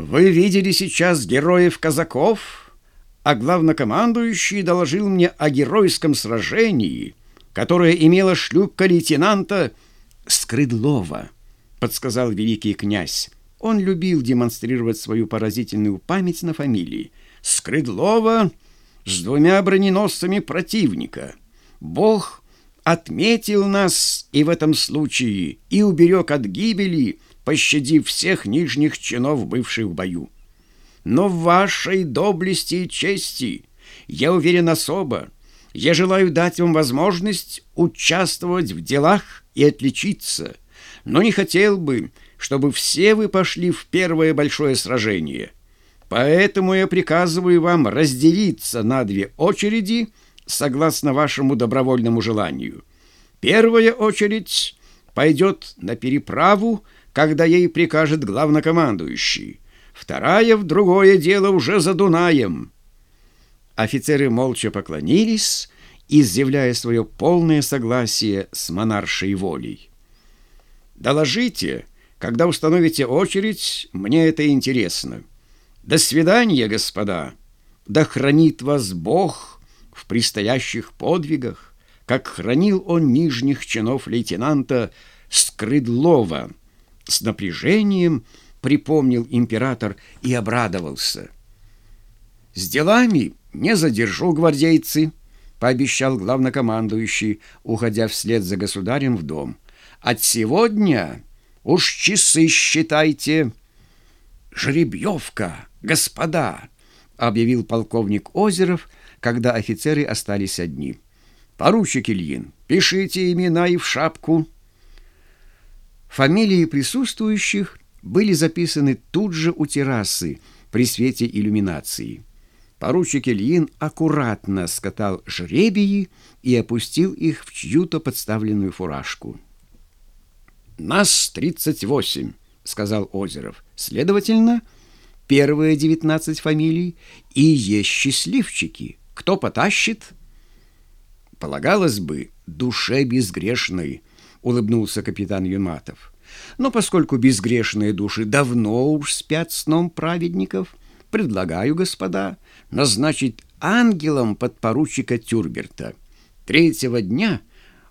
Вы видели сейчас героев-казаков, а главнокомандующий доложил мне о геройском сражении, которое имело шлюпка лейтенанта Скрыдлова, подсказал великий князь. Он любил демонстрировать свою поразительную память на фамилии. Скрыдлова с двумя броненосцами противника. Бог отметил нас и в этом случае и уберег от гибели, пощадив всех нижних чинов, бывших в бою. Но в вашей доблести и чести я уверен особо. Я желаю дать вам возможность участвовать в делах и отличиться, но не хотел бы, чтобы все вы пошли в первое большое сражение. Поэтому я приказываю вам разделиться на две очереди согласно вашему добровольному желанию. Первая очередь пойдет на переправу, когда ей прикажет главнокомандующий. Вторая в другое дело уже за Дунаем. Офицеры молча поклонились, изъявляя свое полное согласие с монаршей волей. «Доложите, когда установите очередь, мне это интересно. До свидания, господа! Да хранит вас Бог в предстоящих подвигах, как хранил он нижних чинов лейтенанта Скрыдлова» с напряжением припомнил император и обрадовался. «С делами не задержу, гвардейцы», — пообещал главнокомандующий, уходя вслед за государем в дом. «От сегодня уж часы считайте». «Жеребьевка, господа!» — объявил полковник Озеров, когда офицеры остались одни. «Поручик Ильин, пишите имена и в шапку». Фамилии присутствующих были записаны тут же у террасы при свете иллюминации. Поручик Ильин аккуратно скатал жребии и опустил их в чью-то подставленную фуражку. «Нас тридцать восемь», — сказал Озеров. «Следовательно, первые девятнадцать фамилий и есть счастливчики. Кто потащит?» «Полагалось бы, душе безгрешной», — улыбнулся капитан Юматов. «Но поскольку безгрешные души давно уж спят сном праведников, предлагаю, господа, назначить ангелом подпоручика Тюрберта. Третьего дня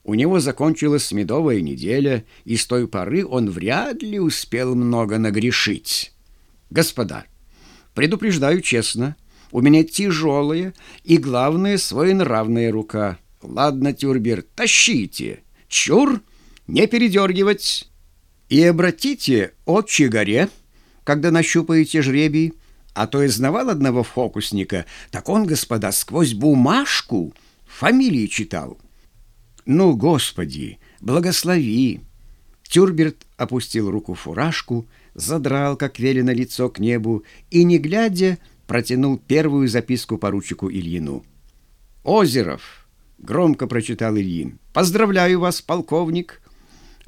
у него закончилась медовая неделя, и с той поры он вряд ли успел много нагрешить. Господа, предупреждаю честно, у меня тяжелая и, главное, своенравная рука. Ладно, Тюрберт, тащите. Чур!» Не передергивать. И обратите отче горе, когда нащупаете жребий, а то я одного фокусника, так он, господа, сквозь бумажку фамилии читал. Ну, Господи, благослови! Тюрберт опустил руку в фуражку, задрал, как велено, лицо к небу и, не глядя, протянул первую записку поручику Ильину. «Озеров!» — громко прочитал Ильин. «Поздравляю вас, полковник!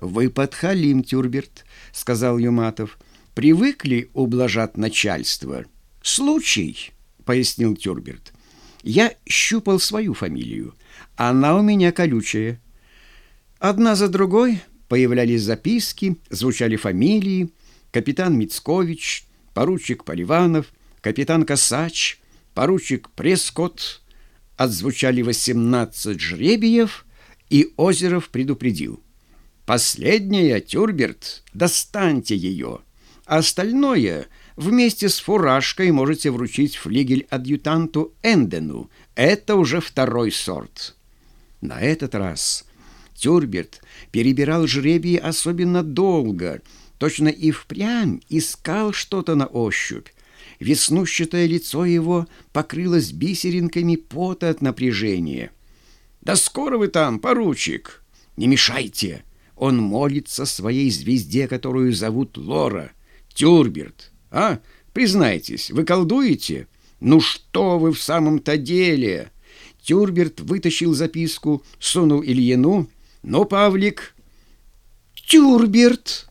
«Вы подхалим, Тюрберт», — сказал Юматов. «Привыкли ублажать начальство». «Случай», — пояснил Тюрберт. «Я щупал свою фамилию. Она у меня колючая». Одна за другой появлялись записки, звучали фамилии. Капитан Мицкович, поручик Поливанов, капитан Косач, поручик Прескот. Отзвучали восемнадцать жребиев, и Озеров предупредил — Последняя, Тюрберт, достаньте ее. Остальное вместе с фуражкой можете вручить флигель-адъютанту Эндену. Это уже второй сорт. На этот раз Тюрберт перебирал жребии особенно долго, точно и впрямь искал что-то на ощупь. Веснущатое лицо его покрылось бисеринками пота от напряжения. «Да скоро вы там, поручик! Не мешайте!» Он молится своей звезде, которую зовут Лора. Тюрберт. А, признайтесь, вы колдуете? Ну что вы в самом-то деле? Тюрберт вытащил записку, сунул Ильину. Ну, Павлик... Тюрберт!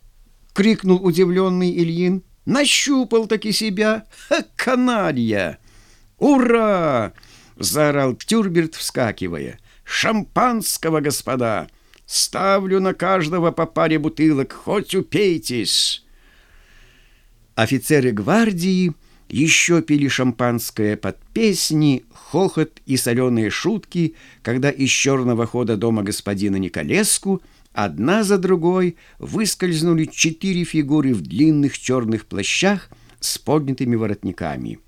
крикнул удивленный Ильин. Нащупал таки себя. Ха, каналья! Ура! заорал Тюрберт, вскакивая. Шампанского, господа! Ставлю на каждого по паре бутылок, хоть упейтесь. Офицеры гвардии еще пили шампанское под песни, хохот и соленые шутки, когда из черного хода дома господина Николеску одна за другой выскользнули четыре фигуры в длинных черных плащах с поднятыми воротниками.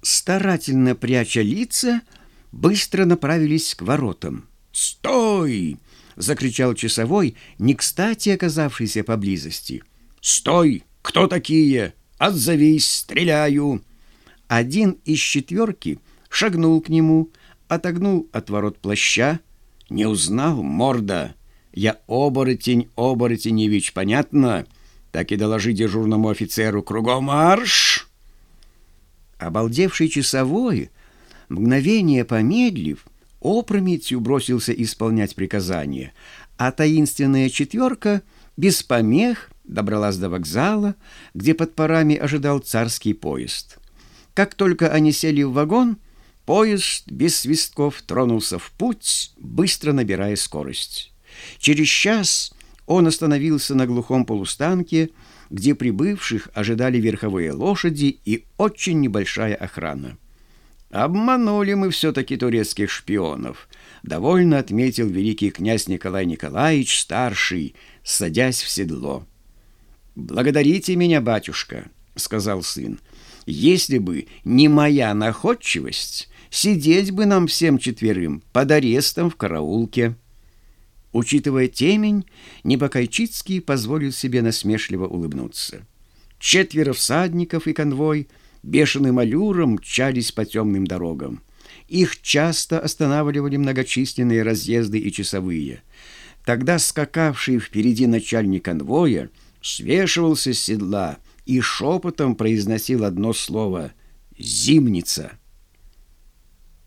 Старательно пряча лица, быстро направились к воротам. «Стой!» — закричал часовой, не кстати оказавшийся поблизости. «Стой! Кто такие? Отзовись, стреляю!» Один из четверки шагнул к нему, отогнул от ворот плаща. Не узнал морда. «Я оборотень, оборотеневич, понятно?» Так и доложи дежурному офицеру «Кругом марш!» Обалдевший часовой, мгновение помедлив, опрометью бросился исполнять приказание, а таинственная четверка без помех добралась до вокзала, где под парами ожидал царский поезд. Как только они сели в вагон, поезд без свистков тронулся в путь, быстро набирая скорость. Через час он остановился на глухом полустанке, где прибывших ожидали верховые лошади и очень небольшая охрана. «Обманули мы все-таки турецких шпионов», — довольно отметил великий князь Николай Николаевич Старший, садясь в седло. «Благодарите меня, батюшка», — сказал сын. «Если бы не моя находчивость, сидеть бы нам всем четверым под арестом в караулке». Учитывая темень, Небокайчицкий позволил себе насмешливо улыбнуться. Четверо всадников и конвой бешеным аллюром мчались по темным дорогам. Их часто останавливали многочисленные разъезды и часовые. Тогда скакавший впереди начальник конвоя свешивался с седла и шепотом произносил одно слово «Зимница».